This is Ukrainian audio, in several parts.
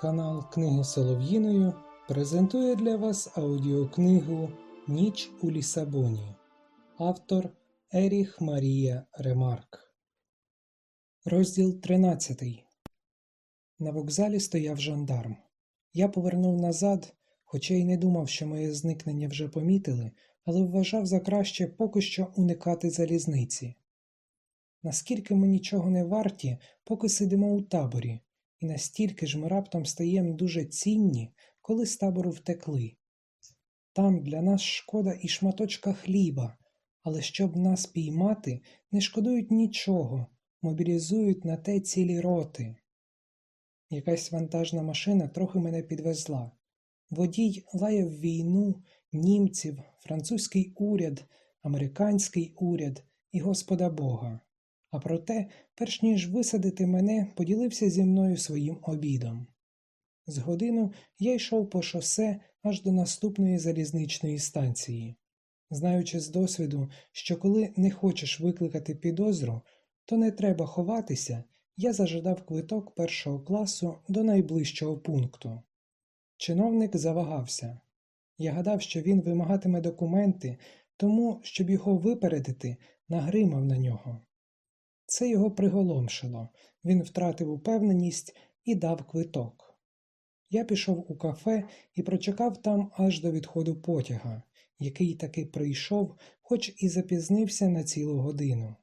Канал Книги Солов'їною презентує для вас аудіокнигу Ніч у Лісабоні. Автор Еріх Марія Ремарк. Розділ 13. На вокзалі стояв жандарм. Я повернув назад, хоча й не думав, що моє зникнення вже помітили, але вважав за краще поки що уникати залізниці. Наскільки ми нічого не варті, поки сидимо у таборі, і настільки ж ми раптом стаємо дуже цінні, коли з табору втекли. Там для нас шкода і шматочка хліба, але щоб нас піймати, не шкодують нічого, мобілізують на те цілі роти. Якась вантажна машина трохи мене підвезла. Водій лаяв війну, німців, французький уряд, американський уряд і Господа Бога. А проте, перш ніж висадити мене, поділився зі мною своїм обідом. З годину я йшов по шосе аж до наступної залізничної станції. Знаючи з досвіду, що коли не хочеш викликати підозру, то не треба ховатися, я зажадав квиток першого класу до найближчого пункту. Чиновник завагався. Я гадав, що він вимагатиме документи, тому, щоб його випередити, нагримав на нього. Це його приголомшило, він втратив упевненість і дав квиток. Я пішов у кафе і прочекав там аж до відходу потяга, який таки прийшов, хоч і запізнився на цілу годину.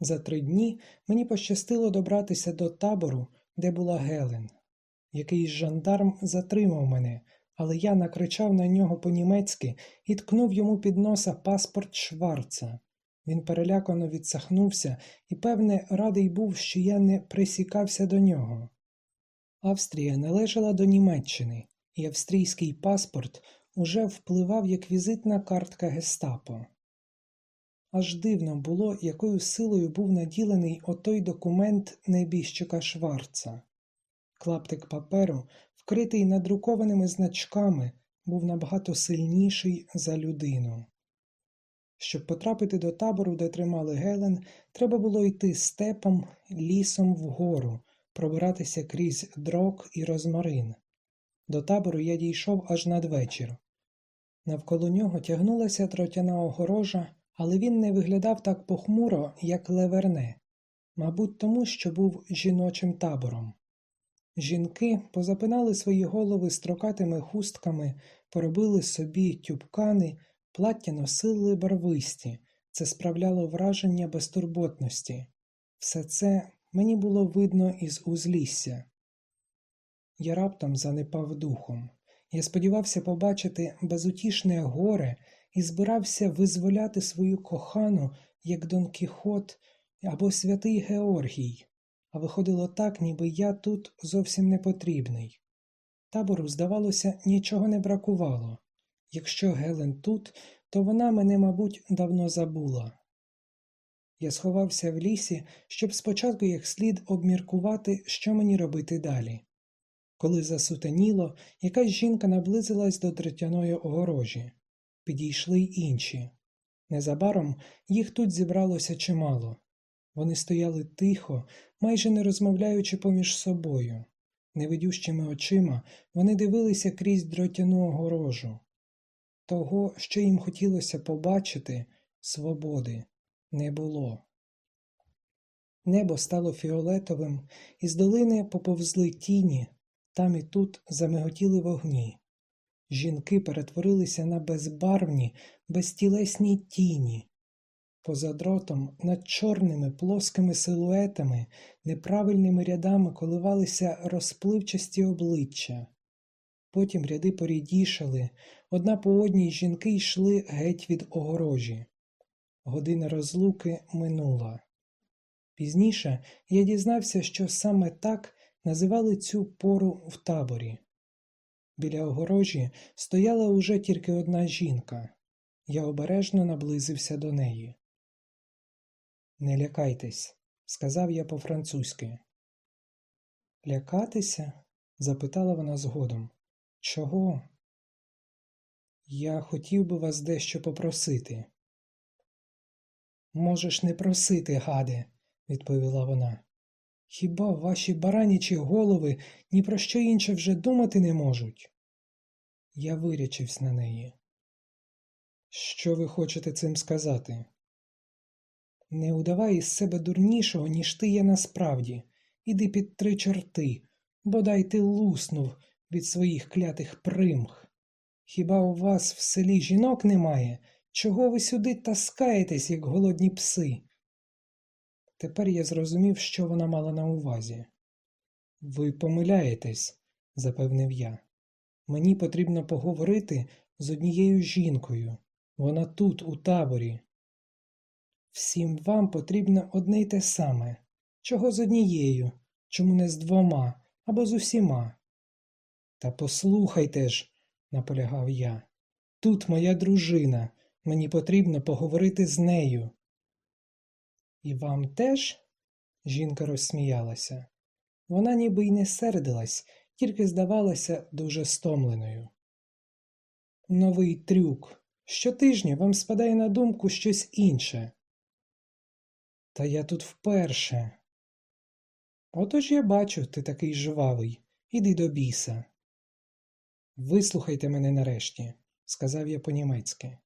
За три дні мені пощастило добратися до табору, де була Гелен. Якийсь жандарм затримав мене, але я накричав на нього по-німецьки і ткнув йому під носа паспорт Шварца. Він перелякано відсахнувся і, певне, радий був, що я не присікався до нього. Австрія належала до Німеччини, і австрійський паспорт уже впливав як візитна картка гестапо. Аж дивно було, якою силою був наділений отой документ небіжчика Шварца. Клаптик паперу, вкритий надрукованими значками, був набагато сильніший за людину. Щоб потрапити до табору, де тримали Гелен, треба було йти степом, лісом вгору, пробиратися крізь дрок і розмарин. До табору я дійшов аж надвечір. Навколо нього тягнулася тротяна огорожа, але він не виглядав так похмуро, як леверне, мабуть, тому, що був жіночим табором. Жінки позапинали свої голови строкатими хустками, поробили собі тюбкани. Плаття носили барвисті, це справляло враження безтурботності. Все це мені було видно із узлісся. Я раптом занепав духом. Я сподівався побачити безутішне горе і збирався визволяти свою кохану, як Дон Кіхот або святий Георгій, а виходило так, ніби я тут зовсім не потрібний. Табору, здавалося, нічого не бракувало. Якщо Гелен тут, то вона мене, мабуть, давно забула. Я сховався в лісі, щоб спочатку як слід обміркувати, що мені робити далі. Коли засутеніло, якась жінка наблизилась до третяної огорожі. Підійшли й інші. Незабаром їх тут зібралося чимало. Вони стояли тихо, майже не розмовляючи поміж собою. Невидющими очима вони дивилися крізь дротяну огорожу. Того, що їм хотілося побачити, свободи не було. Небо стало фіолетовим, із долини поповзли тіні, там і тут замиготіли вогні. Жінки перетворилися на безбарвні, безтілесні тіні. Поза дротом над чорними плоскими силуетами, неправильними рядами коливалися розпливчасті обличчя. Потім ряди порідішали, одна по одній жінки йшли геть від огорожі. Година розлуки минула. Пізніше я дізнався, що саме так називали цю пору в таборі. Біля огорожі стояла уже тільки одна жінка. Я обережно наблизився до неї. Не лякайтесь, сказав я по-французьки. Лякатися? запитала вона згодом. Чого? Я хотів би вас дещо попросити. Можеш не просити, гаде, відповіла вона. Хіба ваші баранячі голови ні про що інше вже думати не можуть? Я вирячився на неї. Що ви хочете цим сказати? Не удавай із себе дурнішого, ніж ти є насправді. Іди під три чорти, бодай ти луснув від своїх клятих примх. Хіба у вас в селі жінок немає? Чого ви сюди таскаєтесь, як голодні пси? Тепер я зрозумів, що вона мала на увазі. Ви помиляєтесь, запевнив я. Мені потрібно поговорити з однією жінкою. Вона тут, у таборі. Всім вам потрібно одне й те саме. Чого з однією, чому не з двома або з усіма? Та послухайте ж, наполягав я. Тут моя дружина, мені потрібно поговорити з нею. І вам теж? Жінка розсміялася. Вона ніби й не сердилась, тільки здавалася дуже стомленою. Новий трюк. Щотижня вам спадає на думку щось інше. Та я тут вперше. Отож я бачу, ти такий жвавий. Іди до біса. Вислухайте мене нарешті, сказав я по-німецьки.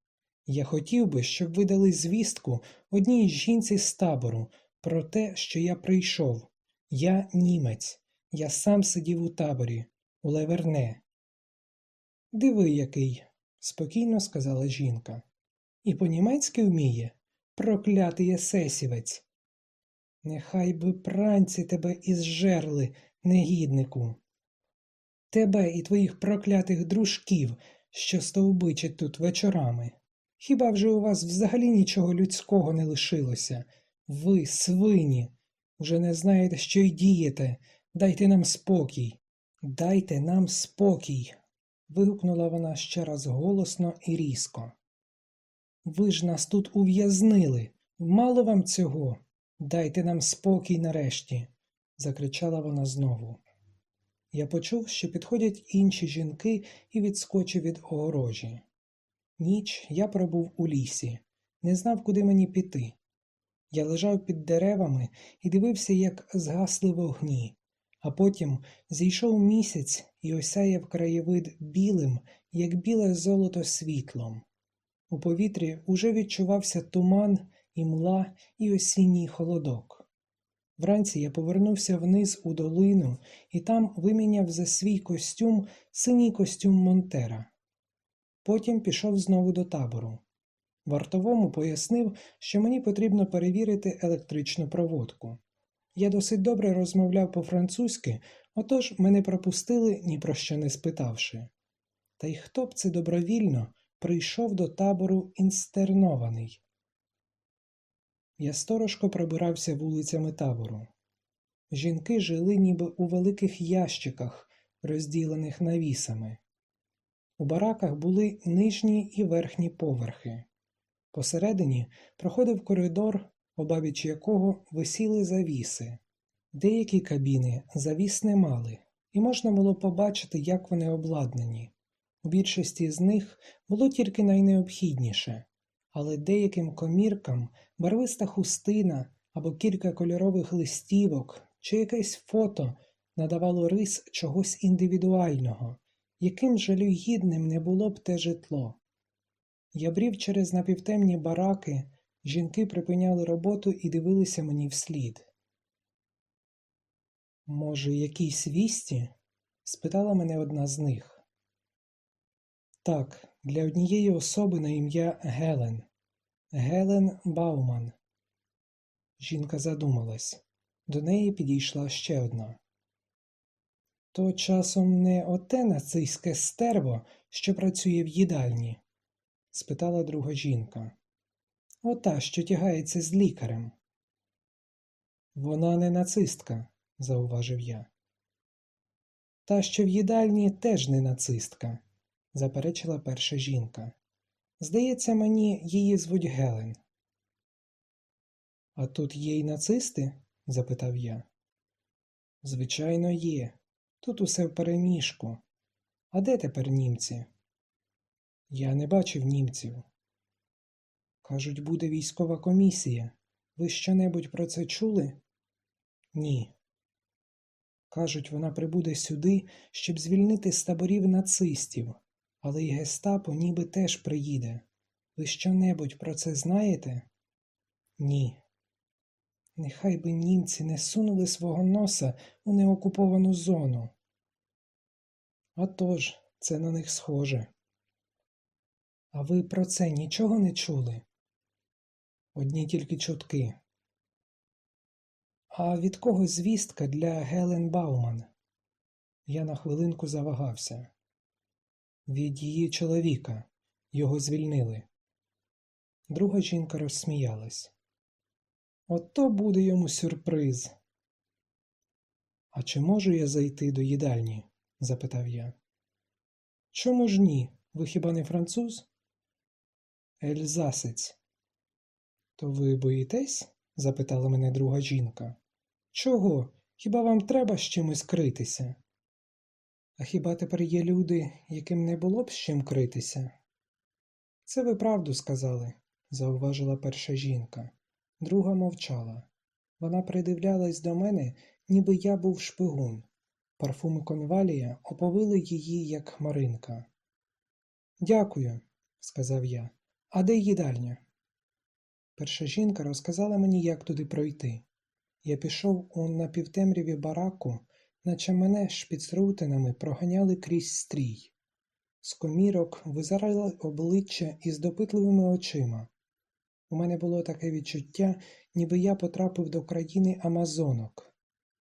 Я хотів би, щоб ви дали звістку одній жінці з табору про те, що я прийшов. Я німець, я сам сидів у таборі, у Леверне. Диви, який, спокійно сказала жінка. І по-німецьки вміє проклятий есесівець. Нехай би пранці тебе ізжерли, негіднику. Тебе і твоїх проклятих дружків, що стовбичать тут вечорами. Хіба вже у вас взагалі нічого людського не лишилося? Ви, свині, уже не знаєте, що й дієте. Дайте нам спокій. Дайте нам спокій. вигукнула вона ще раз голосно і різко. Ви ж нас тут ув'язнили. Мало вам цього. Дайте нам спокій нарешті, закричала вона знову. Я почув, що підходять інші жінки і відскочив від огорожі. Ніч я пробув у лісі, не знав, куди мені піти. Я лежав під деревами і дивився, як згасли вогні, а потім зійшов місяць і осяяв краєвид білим, як біле золото світлом. У повітрі уже відчувався туман, і мла, і осінній холодок. Вранці я повернувся вниз у долину і там виміняв за свій костюм синій костюм Монтера. Потім пішов знову до табору. Вартовому пояснив, що мені потрібно перевірити електричну проводку. Я досить добре розмовляв по-французьки, отож мене пропустили, ні про що не спитавши. Та й хто б це добровільно прийшов до табору інстернований? Я сторожко пробирався вулицями табору. Жінки жили ніби у великих ящиках, розділених навісами. У бараках були нижні і верхні поверхи. Посередині проходив коридор, обабіч якого висіли завіси. Деякі кабіни завіс не мали, і можна було побачити, як вони обладнані. У більшості з них було тільки найнеобхідніше, але деяким коміркам барвиста хустина або кілька кольорових листівок чи якесь фото надавало рис чогось індивідуального, яким жалюгідним не було б те житло. Я брів через напівтемні бараки, жінки припиняли роботу і дивилися мені вслід. Може, якісь вісті? спитала мене одна з них. Так, для однієї особи на ім'я Гелен. Гелен Бауман. Жінка задумалась. До неї підійшла ще одна. То часом не оте нацистське стерво, що працює в їдальні? спитала друга жінка. Ота, що тягається з лікарем. Вона не нацистка, зауважив я. Та, що в їдальні, теж не нацистка, заперечила перша жінка. Здається, мені її звуть Гелен. А тут є й нацисти? запитав я. Звичайно, є. Тут усе в переміжку. А де тепер німці? Я не бачив німців. Кажуть, буде військова комісія. Ви що-небудь про це чули? Ні, Кажуть, вона прибуде сюди, щоб звільнити з таборів нацистів, але й гестапо ніби теж приїде. Ви що-небудь про це знаєте? Ні. Нехай би німці не сунули свого носа у неокуповану зону. А тож, це на них схоже. А ви про це нічого не чули? Одні тільки чутки. А від кого звістка для Гелен Бауман? Я на хвилинку завагався. Від її чоловіка. Його звільнили. Друга жінка розсміялась. Ото буде йому сюрприз. А чи можу я зайти до їдальні? запитав я. Чому ж ні? Ви хіба не француз? Ельзасець. То ви боїтесь? запитала мене друга жінка. Чого? Хіба вам треба з чимось критися? А хіба тепер є люди, яким не було б з чим критися? Це ви правду сказали, зауважила перша жінка. Друга мовчала. Вона придивлялась до мене, ніби я був шпигун. Парфуми конвалія оповили її, як хмаринка. Дякую, сказав я. А де їдальня? Перша жінка розказала мені, як туди пройти. Я пішов у напівтемряві бараку, наче мене шпіцрутинами проганяли крізь стрій. З комірок визирали обличчя із допитливими очима. У мене було таке відчуття, ніби я потрапив до країни Амазонок.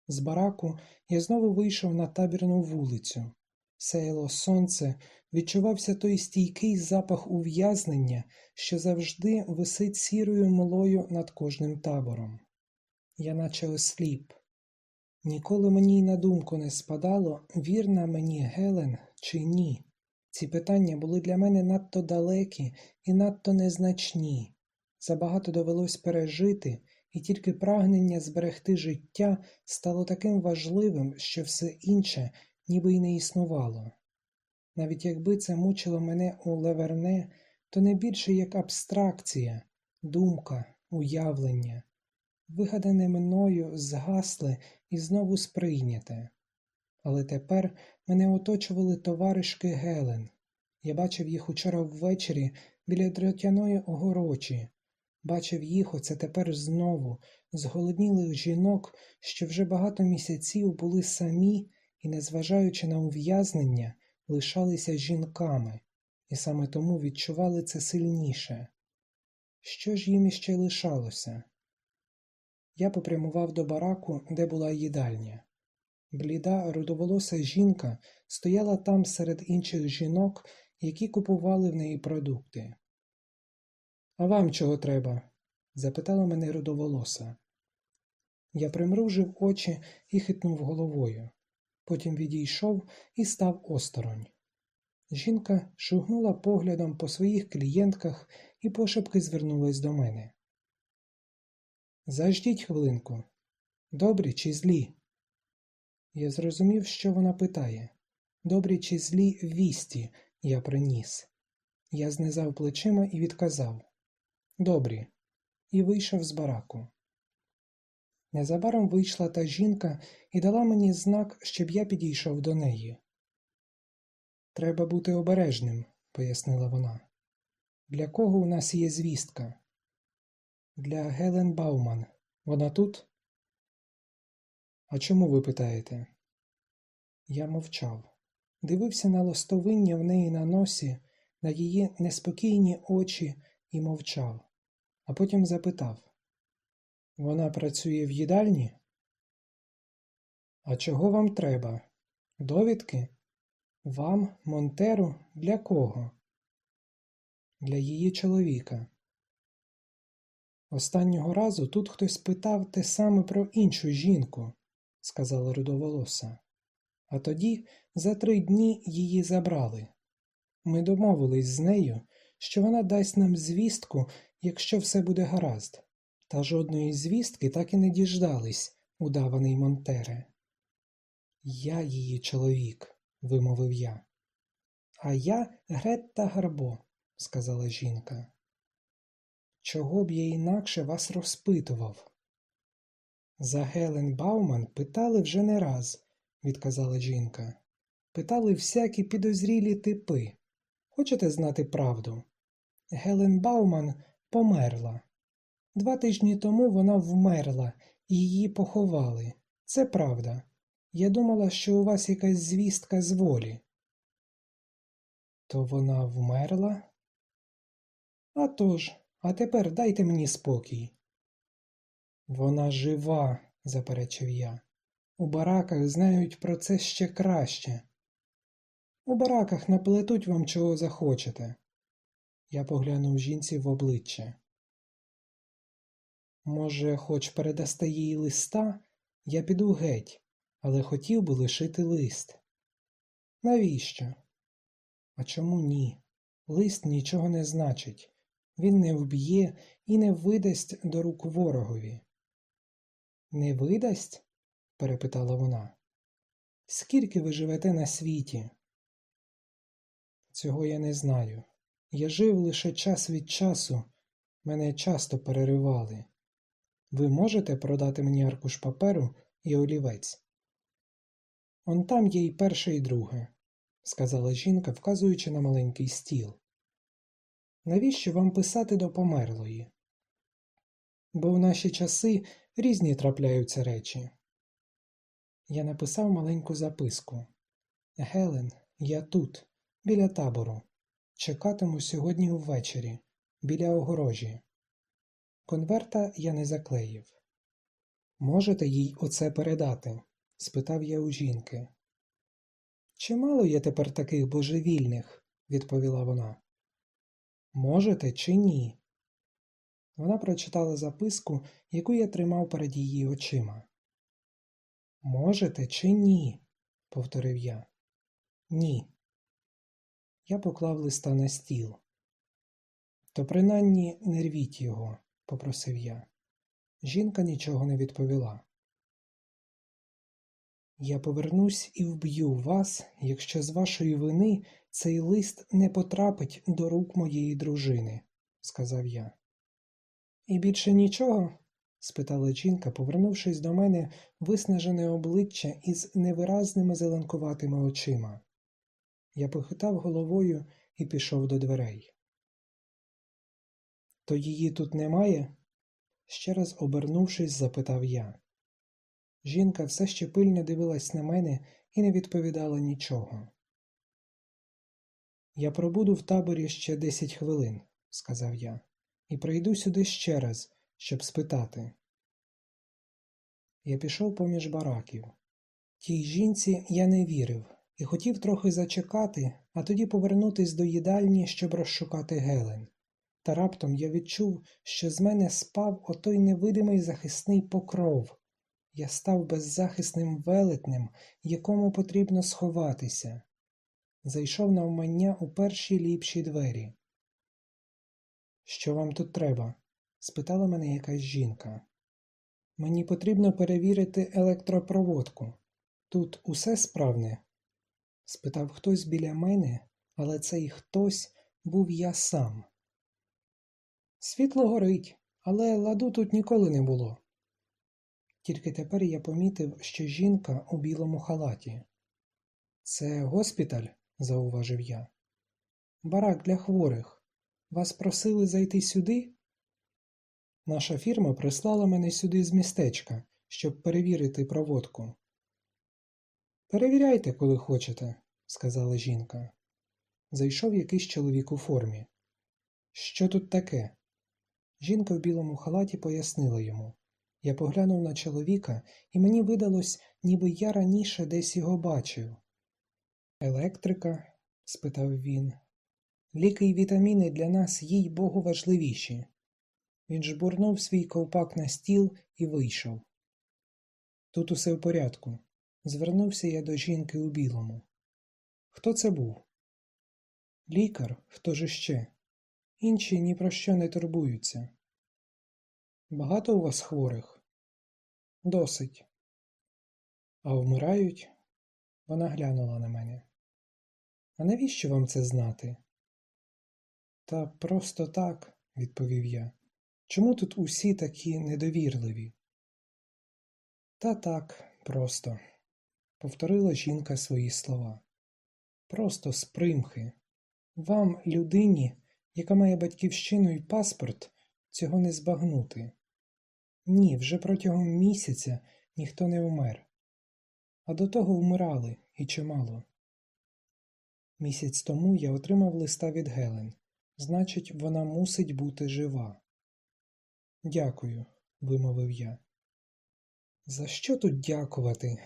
З бараку я знову вийшов на табірну вулицю. Сяяло сонце, відчувався той стійкий запах ув'язнення, що завжди висить сірою млою над кожним табором. Я наче осліп. Ніколи мені й на думку не спадало, вірна мені Гелен чи ні. Ці питання були для мене надто далекі і надто незначні. Забагато довелось пережити, і тільки прагнення зберегти життя стало таким важливим, що все інше ніби й не існувало. Навіть якби це мучило мене у леверне, то не більше як абстракція, думка, уявлення, вигадане мною згасле і знову сприйняте. Але тепер мене оточували товаришки Гелен. Я бачив їх учора ввечері біля дротяної огорочі, бачив їх оце тепер знову, зголоднілих жінок, що вже багато місяців були самі і, незважаючи на ув'язнення, лишалися жінками, і саме тому відчували це сильніше. Що ж їм іще лишалося? Я попрямував до бараку, де була їдальня. Бліда, рудоволоса жінка стояла там серед інших жінок, які купували в неї продукти. А вам чого треба? запитала мене рудоволоса. Я примружив очі і хитнув головою. Потім відійшов і став осторонь. Жінка шугнула поглядом по своїх клієнтках і пошепки звернулась до мене. Заждіть хвилинку. Добрі чи злі? Я зрозумів, що вона питає. Добрі чи злі вісті я приніс. Я знизав плечима і відказав Добрі, і вийшов з бараку. Незабаром вийшла та жінка і дала мені знак, щоб я підійшов до неї. Треба бути обережним, пояснила вона. Для кого у нас є звістка? Для Гелен Бауман. Вона тут? А чому ви питаєте? Я мовчав, дивився на лостовиння в неї на носі, на її неспокійні очі і мовчав, а потім запитав вона працює в їдальні? А чого вам треба? Довідки? Вам, Монтеру, для кого? Для її чоловіка. Останнього разу тут хтось питав те саме про іншу жінку, сказала рудоволоса. А тоді за три дні її забрали. Ми домовились з нею, що вона дасть нам звістку, якщо все буде гаразд. Та жодної звістки так і не діждались, удаваний Монтере. Я її чоловік, вимовив я. А я Гретта Гарбо, сказала жінка. Чого б я інакше вас розпитував? За Гелен Бауман питали вже не раз, відказала жінка. Питали всякі підозрілі типи. Хочете знати правду? Гелен Бауман померла. Два тижні тому вона вмерла і її поховали. Це правда. Я думала, що у вас якась звістка з волі. То вона вмерла? А тож, а тепер дайте мені спокій. Вона жива, заперечив я. У бараках знають про це ще краще. У бараках наплетуть вам чого захочете. Я поглянув жінці в обличчя. Може, хоч передасте їй листа, я піду геть, але хотів би лишити лист. Навіщо? А чому ні? Лист нічого не значить. Він не вб'є і не видасть до рук ворогові. Не видасть? перепитала вона. Скільки ви живете на світі? Цього я не знаю. Я жив лише час від часу, мене часто переривали. Ви можете продати мені аркуш паперу і олівець? Он там є і перше, і друге, сказала жінка, вказуючи на маленький стіл. Навіщо вам писати до померлої? Бо в наші часи різні трапляються речі. Я написав маленьку записку. Гелен, я тут, біля табору. Чекатиму сьогодні ввечері, біля огорожі. Конверта я не заклеїв. Можете їй оце передати? спитав я у жінки. Чимало є тепер таких божевільних, відповіла вона. Можете чи ні? Вона прочитала записку, яку я тримав перед її очима. Можете чи ні? повторив я. Ні. Я поклав листа на стіл. То принаймні не рвіть його, попросив я. Жінка нічого не відповіла. Я повернусь і вб'ю вас, якщо з вашої вини цей лист не потрапить до рук моєї дружини, сказав я. І більше нічого? спитала жінка, повернувшись до мене виснажене обличчя із невиразними зеленкуватими очима. Я похитав головою і пішов до дверей. То її тут немає? ще раз обернувшись, запитав я. Жінка все ще пильно дивилась на мене і не відповідала нічого. Я пробуду в таборі ще десять хвилин, сказав я, і прийду сюди ще раз, щоб спитати. Я пішов поміж бараків. Тій жінці я не вірив і хотів трохи зачекати, а тоді повернутись до їдальні, щоб розшукати Гелен. Та раптом я відчув, що з мене спав отой невидимий захисний покров. Я став беззахисним велетнем, якому потрібно сховатися. Зайшов навмання у перші ліпші двері. Що вам тут треба? спитала мене якась жінка. Мені потрібно перевірити електропроводку. Тут усе справне? спитав хтось біля мене, але цей хтось був я сам. Світло горить, але ладу тут ніколи не було. Тільки тепер я помітив, що жінка у білому халаті. Це госпіталь, зауважив я. Барак для хворих. Вас просили зайти сюди? Наша фірма прислала мене сюди з містечка, щоб перевірити проводку. Перевіряйте, коли хочете, сказала жінка. Зайшов якийсь чоловік у формі. Що тут таке? Жінка в білому халаті пояснила йому. Я поглянув на чоловіка, і мені видалось, ніби я раніше десь його бачив. Електрика? спитав він. Ліки й вітаміни для нас, їй богу, важливіші. Він жбурнув свій ковпак на стіл і вийшов. Тут усе в порядку. Звернувся я до жінки у білому. Хто це був? Лікар, хто ж іще? Інші ні про що не турбуються. Багато у вас хворих? Досить. А вмирають? Вона глянула на мене. А навіщо вам це знати? Та просто так, відповів я. Чому тут усі такі недовірливі? Та так, просто. повторила жінка свої слова. Просто з примхи. Вам, людині, яка має батьківщину і паспорт, цього не збагнути. Ні, вже протягом місяця ніхто не умер. А до того вмирали і чимало. Місяць тому я отримав листа від Гелен. Значить, вона мусить бути жива. Дякую, вимовив я. За що тут дякувати?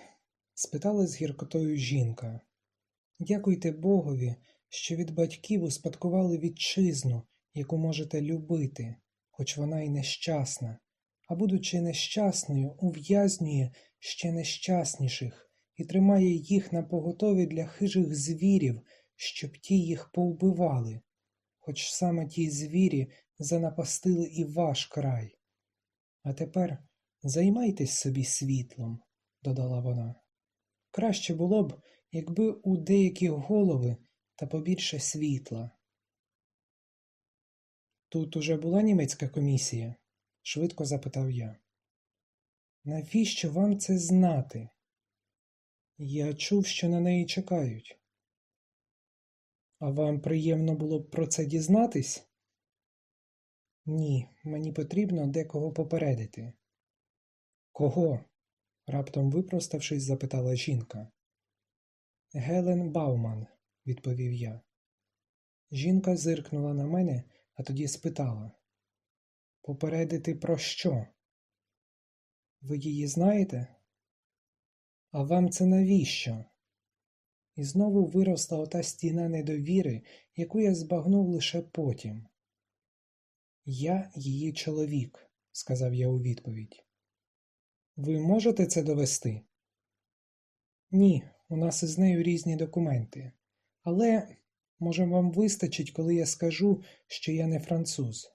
спитала з гіркотою жінка. Дякуйте Богові, що від батьків успадкували вітчизну, яку можете любити, хоч вона й нещасна, а будучи нещасною, ув'язнює ще нещасніших і тримає їх на поготові для хижих звірів, щоб ті їх повбивали, хоч саме ті звірі занапастили і ваш край. А тепер займайтесь собі світлом, додала вона. Краще було б, якби у деякі голови та побільше світла. Тут уже була німецька комісія? швидко запитав я. Навіщо вам це знати? Я чув, що на неї чекають. А вам приємно було б про це дізнатись? Ні, мені потрібно декого попередити. Кого? раптом випроставшись, запитала жінка. Гелен Бауман, відповів я. Жінка зиркнула на мене, а тоді спитала Попередити про що? Ви її знаєте? А вам це навіщо? І знову виросла ота стіна недовіри, яку я збагнув лише потім. Я її чоловік, сказав я у відповідь. Ви можете це довести? Ні, у нас із нею різні документи. Але, може, вам вистачить, коли я скажу, що я не француз.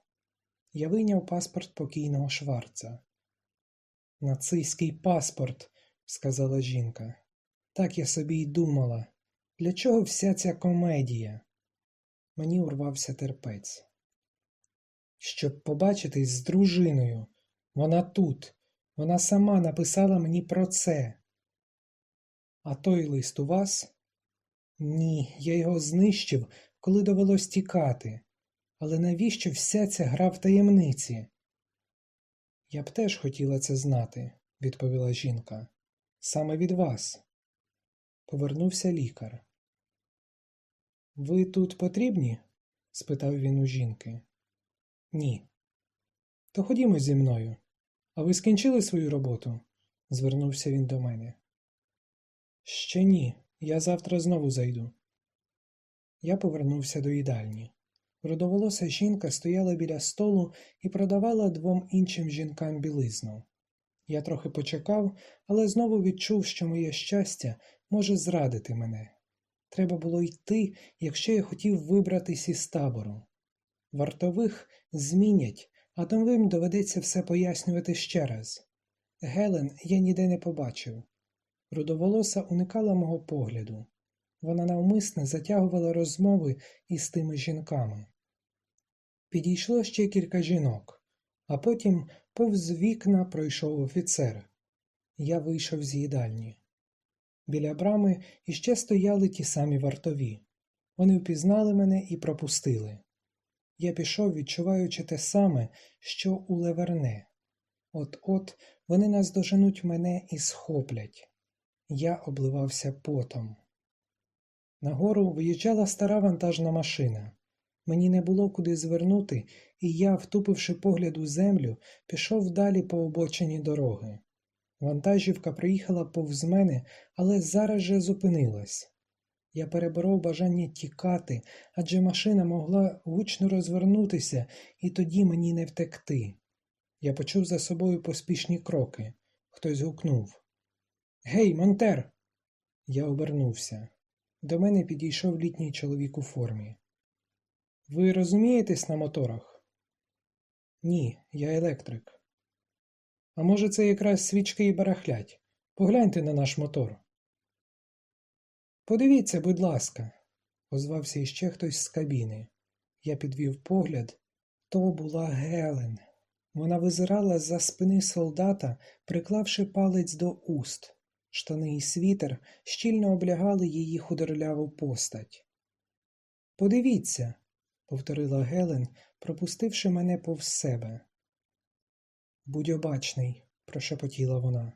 Я вийняв паспорт покійного Шварца. Нацистський паспорт, сказала жінка. Так я собі й думала. Для чого вся ця комедія? Мені урвався терпець. Щоб побачитись з дружиною. Вона тут. Вона сама написала мені про це. А той лист у вас? Ні, я його знищив, коли довелось тікати. Але навіщо вся ця гра в таємниці? Я б теж хотіла це знати, відповіла жінка. Саме від вас. Повернувся лікар. Ви тут потрібні? спитав він у жінки. Ні. То ходімо зі мною. А ви скінчили свою роботу? звернувся він до мене. Ще ні, я завтра знову зайду. Я повернувся до їдальні. Рудоволоса жінка стояла біля столу і продавала двом іншим жінкам білизну. Я трохи почекав, але знову відчув, що моє щастя може зрадити мене. Треба було йти, якщо я хотів вибратись із табору. Вартових змінять, а новим доведеться все пояснювати ще раз. Гелен я ніде не побачив. Рудоволоса уникала мого погляду. Вона навмисне затягувала розмови із тими жінками. Підійшло ще кілька жінок, а потім повз вікна пройшов офіцер. Я вийшов з їдальні. Біля брами іще стояли ті самі вартові. Вони впізнали мене і пропустили. Я пішов, відчуваючи те саме, що у Леверне. От от вони наздоженуть мене і схоплять. Я обливався потом. Нагору виїжджала стара вантажна машина. Мені не було куди звернути, і я, втупивши погляд у землю, пішов далі по обочині дороги. Вантажівка приїхала повз мене, але зараз же зупинилась. Я переборов бажання тікати, адже машина могла гучно розвернутися, і тоді мені не втекти. Я почув за собою поспішні кроки. Хтось гукнув Гей, Монтер! Я обернувся. До мене підійшов літній чоловік у формі. Ви розумієтесь на моторах? Ні, я електрик. А може, це якраз свічки і барахлять. Погляньте на наш мотор. Подивіться, будь ласка, озвався іще хтось з кабіни. Я підвів погляд. То була Гелен. Вона визирала за спини солдата, приклавши палець до уст. Штани і світер щільно облягали її худорляву постать. Подивіться, повторила Гелен, пропустивши мене повз себе. Будь обачний, прошепотіла вона.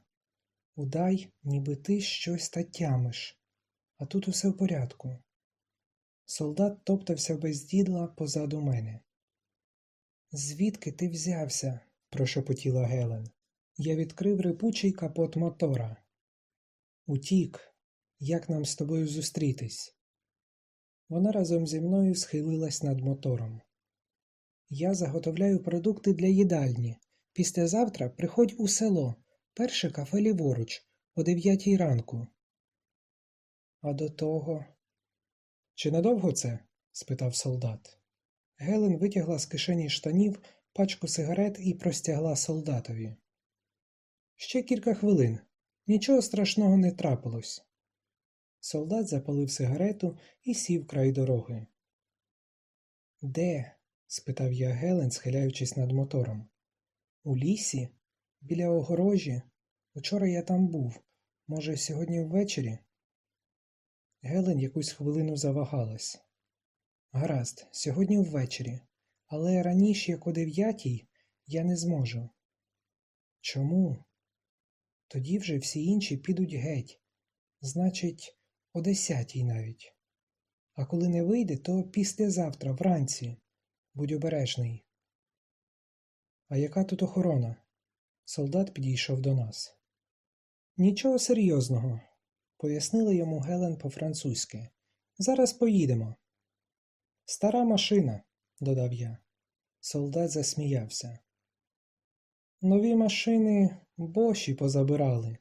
Удай, ніби ти щось та тямиш, а тут усе в порядку. Солдат топтався без дідла позаду мене. Звідки ти взявся? прошепотіла Гелен. Я відкрив рипучий капот мотора. Утік, як нам з тобою зустрітись? Вона разом зі мною схилилась над мотором. Я заготовляю продукти для їдальні. Післязавтра приходь у село, перше кафе ліворуч, о дев'ятій ранку. А до того. Чи надовго це? спитав солдат. Гелен витягла з кишені штанів пачку сигарет і простягла солдатові. Ще кілька хвилин. Нічого страшного не трапилось. Солдат запалив сигарету і сів край дороги. Де? спитав я Гелен, схиляючись над мотором. У лісі? Біля огорожі? Учора я там був. Може, сьогодні ввечері? Гелен якусь хвилину завагалась. Гаразд, сьогодні ввечері, але раніше, як о дев'ятій, я не зможу. Чому? Тоді вже всі інші підуть геть. Значить, о десятій навіть. А коли не вийде, то післязавтра, вранці. Будь обережний. А яка тут охорона? Солдат підійшов до нас. Нічого серйозного, пояснила йому Гелен по-французьки. Зараз поїдемо. Стара машина, додав я. Солдат засміявся. Нові машини боші позабирали,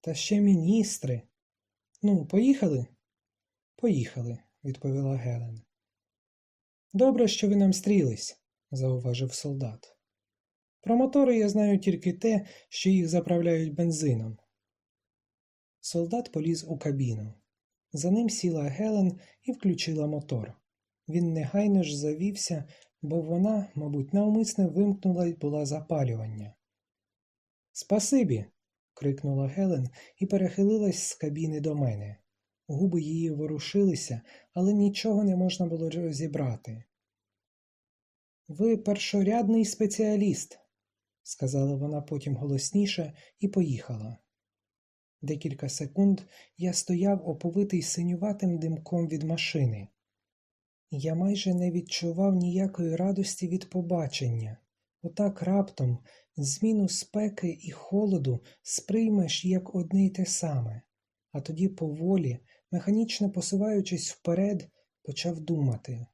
та ще міністри. Ну, поїхали? Поїхали, відповіла Гелен. Добре, що ви нам стрілись, зауважив солдат. Про мотори я знаю тільки те, що їх заправляють бензином. Солдат поліз у кабіну. За ним сіла Гелен і включила мотор. Він негайно ж завівся, бо вона, мабуть, навмисне вимкнула й була запалювання. Спасибі. крикнула Гелен і перехилилась з кабіни до мене. Губи її ворушилися, але нічого не можна було розібрати. Ви першорядний спеціаліст, сказала вона потім голосніше і поїхала. Декілька секунд я стояв оповитий синюватим димком від машини. Я майже не відчував ніякої радості від побачення. Отак раптом зміну спеки і холоду сприймеш як одне й те саме, а тоді поволі, механічно посуваючись вперед, почав думати.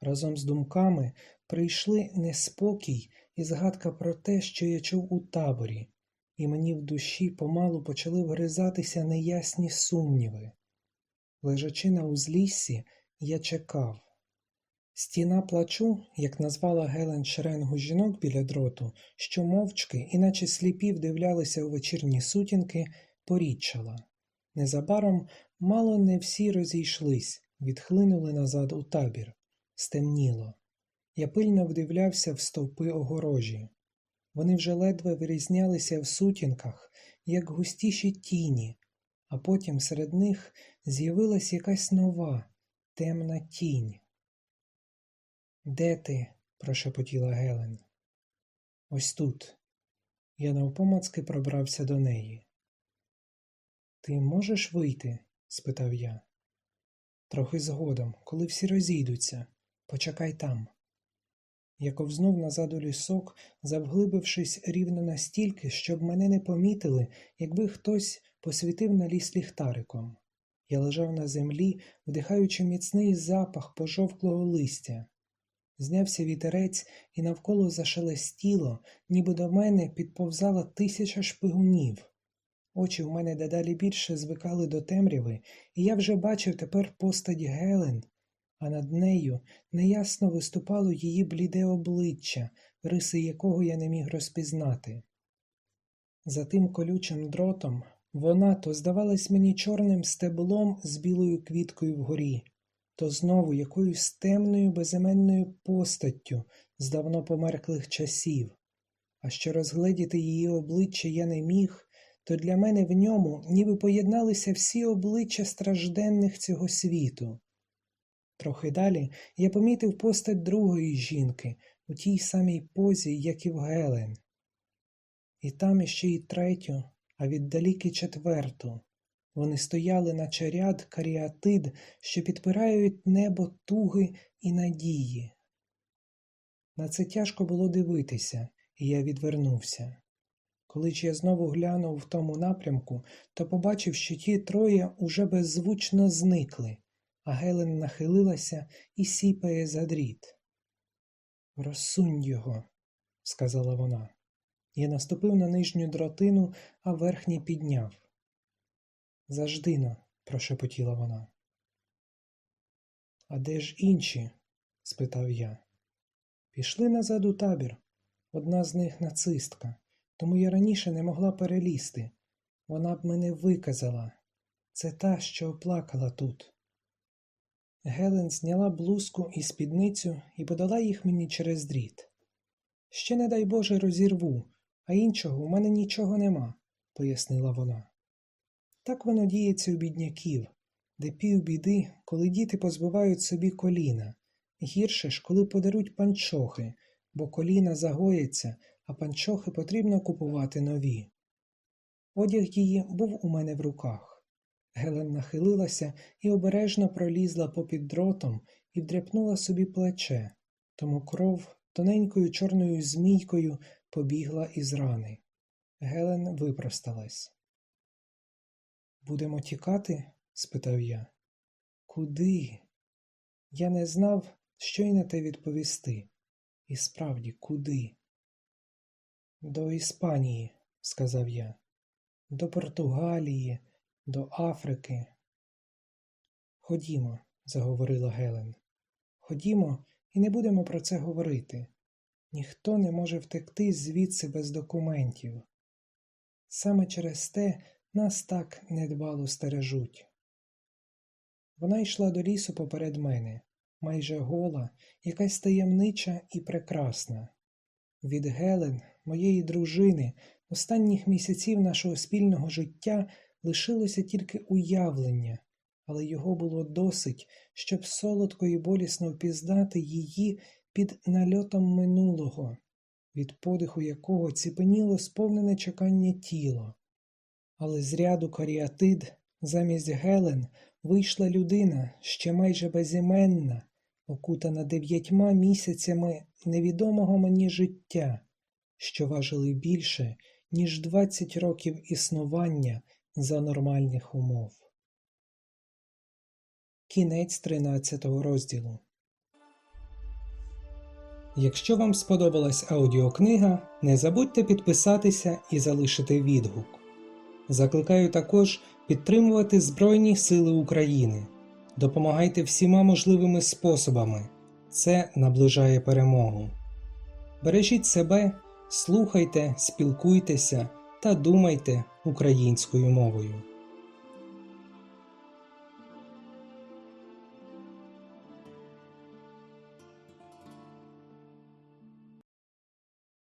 Разом з думками прийшли неспокій і згадка про те, що я чув у таборі, і мені в душі помалу почали вгризатися неясні сумніви. Лежачи на узліссі, я чекав. Стіна плачу, як назвала Гелен шеренгу жінок біля дроту, що мовчки, іначе сліпі вдивлялися у вечірні сутінки, порідчала. Незабаром мало не всі розійшлись, відхлинули назад у табір. Стемніло. Я пильно вдивлявся в стовпи огорожі. Вони вже ледве вирізнялися в сутінках, як густіші тіні, а потім серед них з'явилась якась нова, темна тінь. Де ти? прошепотіла Гелен. Ось тут. Я навпомацки пробрався до неї. Ти можеш вийти? спитав я. Трохи згодом, коли всі розійдуться, почекай там. Ковзнув назад у лісок, завглибившись рівно настільки, щоб мене не помітили, якби хтось посвітив на ліс ліхтариком. Я лежав на землі, вдихаючи міцний запах пожовклого листя. Знявся вітерець і навколо зашелестіло, ніби до мене підповзала тисяча шпигунів. Очі в мене дедалі більше звикали до темряви, і я вже бачив тепер постать Гелен, а над нею неясно виступало її бліде обличчя, риси якого я не міг розпізнати. За тим колючим дротом вона то здавалась мені чорним стеблом з білою квіткою вгорі, то знову якоюсь темною безіменною постаттю з давно померклих часів, а що розгледіти її обличчя я не міг, то для мене в ньому ніби поєдналися всі обличчя стражденних цього світу. Трохи далі я помітив постать другої жінки у тій самій позі, як і в Гелен. І там іще й третю, а віддалік і четверту. Вони стояли, наче ряд каріатид, що підпирають небо туги і надії. На це тяжко було дивитися, і я відвернувся. Коли ж я знову глянув в тому напрямку, то побачив, що ті троє уже беззвучно зникли, а Гелен нахилилася і сіпає за дріт. Розсунь його, сказала вона. Я наступив на нижню дротину, а верхній підняв. Заждино, прошепотіла вона. А де ж інші? спитав я. Пішли назад у табір. Одна з них нацистка, тому я раніше не могла перелізти. Вона б мене виказала. Це та, що оплакала тут. Гелен зняла блузку і спідницю і подала їх мені через дріт. Ще, не дай Боже, розірву, а іншого у мене нічого нема, пояснила вона. Так воно діється у бідняків, де півбіди, коли діти позбивають собі коліна, гірше ж, коли подаруть панчохи, бо коліна загояться, а панчохи потрібно купувати нові. Одяг її був у мене в руках. Гелен нахилилася і обережно пролізла попід дротом і вдряпнула собі плече, тому кров тоненькою чорною змійкою побігла із рани. Гелен випросталась. Будемо тікати? спитав я. Куди? Я не знав, що й на те відповісти. І справді, куди? До Іспанії, сказав я, до Португалії, до Африки. Ходімо, заговорила Гелен. Ходімо і не будемо про це говорити. Ніхто не може втекти звідси без документів. Саме через те нас так недбало стережуть. Вона йшла до лісу поперед мене, майже гола, якась таємнича і прекрасна. Від Гелен, моєї дружини, останніх місяців нашого спільного життя лишилося тільки уявлення, але його було досить, щоб солодко і болісно впізнати її під нальотом минулого, від подиху якого ціпеніло сповнене чекання тіло. Але з ряду каріатид замість Гелен вийшла людина ще майже безіменна, окутана дев'ятьма місяцями невідомого мені життя, що важили більше, ніж двадцять років існування за нормальних умов. Кінець тринадцятого розділу. Якщо вам сподобалась аудіокнига, не забудьте підписатися і залишити відгук. Закликаю також підтримувати Збройні Сили України. Допомагайте всіма можливими способами. Це наближає перемогу. Бережіть себе, слухайте, спілкуйтеся та думайте українською мовою.